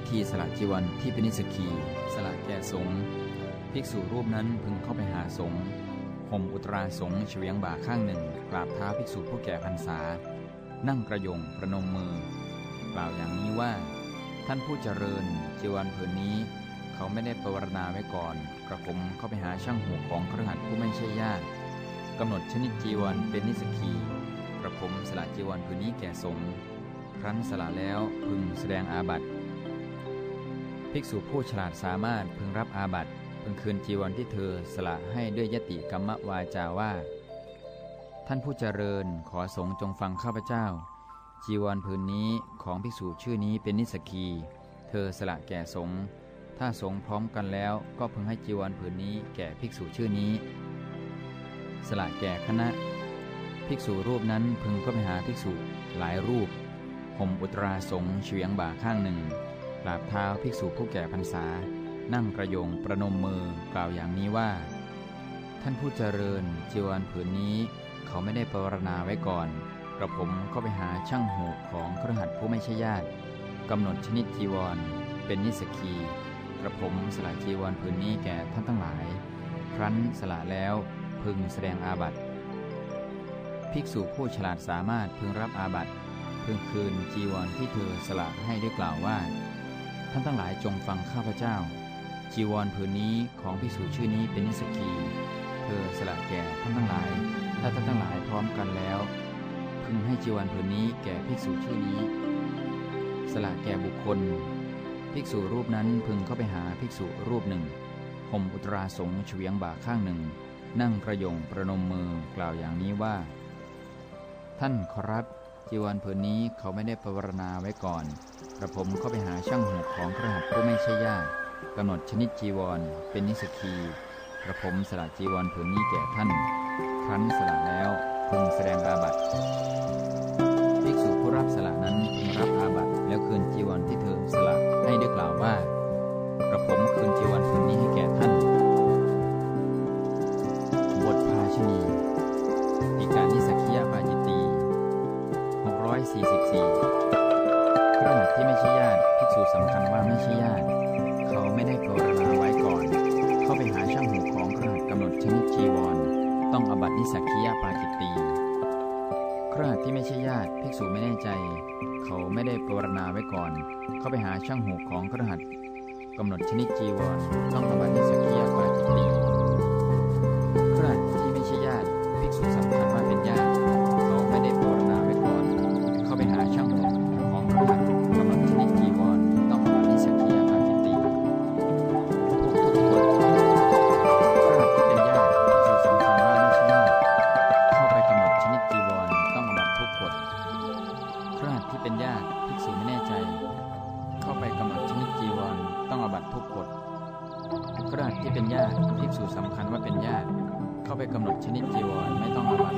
พิธีสละจีวรที่เป็นนิสกีสละแก่สงฆ์ภิกษุรูปนั้นพึงเข้าไปหาสงฆ์ห่มอุตราสงฆ์เฉียงบ่าข้างหนึ่งกราบเท้าภิกษุผู้แก่พรรษา นั่งกระยงประนมมือกล่าวอย่างนี้ว่า ท่านผู้เจริญจีวรผืนนี้ เขาไม่ได้ปรวรณาไว้ก่อนกระผมเข้าไปหาช่างหูของครหัสผู้ไม่ใช่ญาติกำหนดชนิดจีวรเป็นนิสกีกระผมสละจีวรผืนนี้แก่สงฆ์ครั้นสละแล้วพึงแสดงอาบัติ ภิกษุผู้ฉลาดสามารถพึงรับอาบัติพึงคืนจีวรที่เธอสละให้ด้วยยติกรรมวาจาว่า ท่านผู้เจริญขอสงฆ์จงฟังข้าพเจ้า จีวรผืนนี้ของภิกษุชื่อนี้เป็นนิสกี เธอสละแก่สงฆ์ถ้าสงฆ์พร้อมกันแล้วก็พึงให้จีวรผืนนี้แก่ภิกษุชื่อนี้ สละแก่คณะ ภิกษุรูปนั้นพึงก็ไปหาภิกษุหลายรูปห่มอุตราสงฆ์เฉียงบ่าข้างหนึ่ง กราบเท้าภิกษุผู้แก่พรรษา นั่งกระยงประนมมือกล่าวอย่างนี้ว่า ท่านผู้เจริญจีวรผืนนี้ เขาไม่ได้ปรารณาไว้ก่อน กระผมก็ไปหาช่างหูของเครือขัดผู้ไม่ใช่ญาติกำหนดชนิดจีวร เป็นนิสกีกระผมสละจีวรผืนนี้แก่ท่านทั้งหลาย ครั้นสละแล้วพึงแสดงอาบัติภิกษุผู้ฉลาดสามารถพึงรับอาบัติพึงคืนจีวรที่เธอสละให้ด้วยกล่าวว่า ท่านทั้งหลายจงฟังข้าพเจ้า จีวรผืนนี้ของภิกษุชื่อนี้เป็นนิสกี เธอสละแก่ท่านทั้งหลาย ถ้าท่านทั้งหลายพร้อมกันแล้ว พึงให้จีวรผืนนี้แก่ภิกษุชื่อนี้ สละแก่บุคคล ภิกษุรูปนั้นพึงเข้าไปหาภิกษุรูปหนึ่งห่มอุตราสงเฉียงบ่าข้างหนึ่ง นั่งกระยงประนมมือกล่าวอย่างนี้ว่า ท่านขอรับจีวรผืนนี้เขาไม่ได้ประวรณาไว้ก่อน กระผมเข้าไปหาช่างหูของกระหัตผู้ไม่ใช่ญาติกำหนดชนิดจีวร เป็นนิสกีกระผมสละจีวรผืนนี้แก่ท่าน ครั้นสละแล้วพึงแสดงอาบัติภิกษุผู้รับสละนั้นพึงรับอาบัติแล้วคืนจีวรที่เธอสละให้ด้วยกล่าวว่ากระผมคืนจีวรผืนนี้ให้แก่ท่าน บทภาชนีอีการนิสักคียปาจิตี644 ครื่องหัดที่ไม่ใช่ญาติภิกษุสำคัญว่าไม่ใช่ญาติ เขาไม่ได้ปราราไว้ก่อน เข้าไปหาช่างหูของเครื่องหัดกำหนดชนิดจีวร ต้องอบัตินิสักคียาปาจิตตีเครื่องหัดที่ไม่ใช่ญาติภิกษุไม่แน่ใจ เขาไม่ได้ปรารณาไว้ก่อน เข้าไปหาช่างหูของเครื่องหัดกำหนดชนิดจีวร ต้องอบัตินิสักคีย ติที่เป็นญาติภิกษุไม่แน่ใจ เข้าไปกำหนดชนิดจีวรต้องอบัตทุกกฎเครือขัดที่เป็นญาติภิกษุสำคัญว่าเป็นญาติ เข้าไปกำหนดชนิดจีวรไม่ต้องอบัต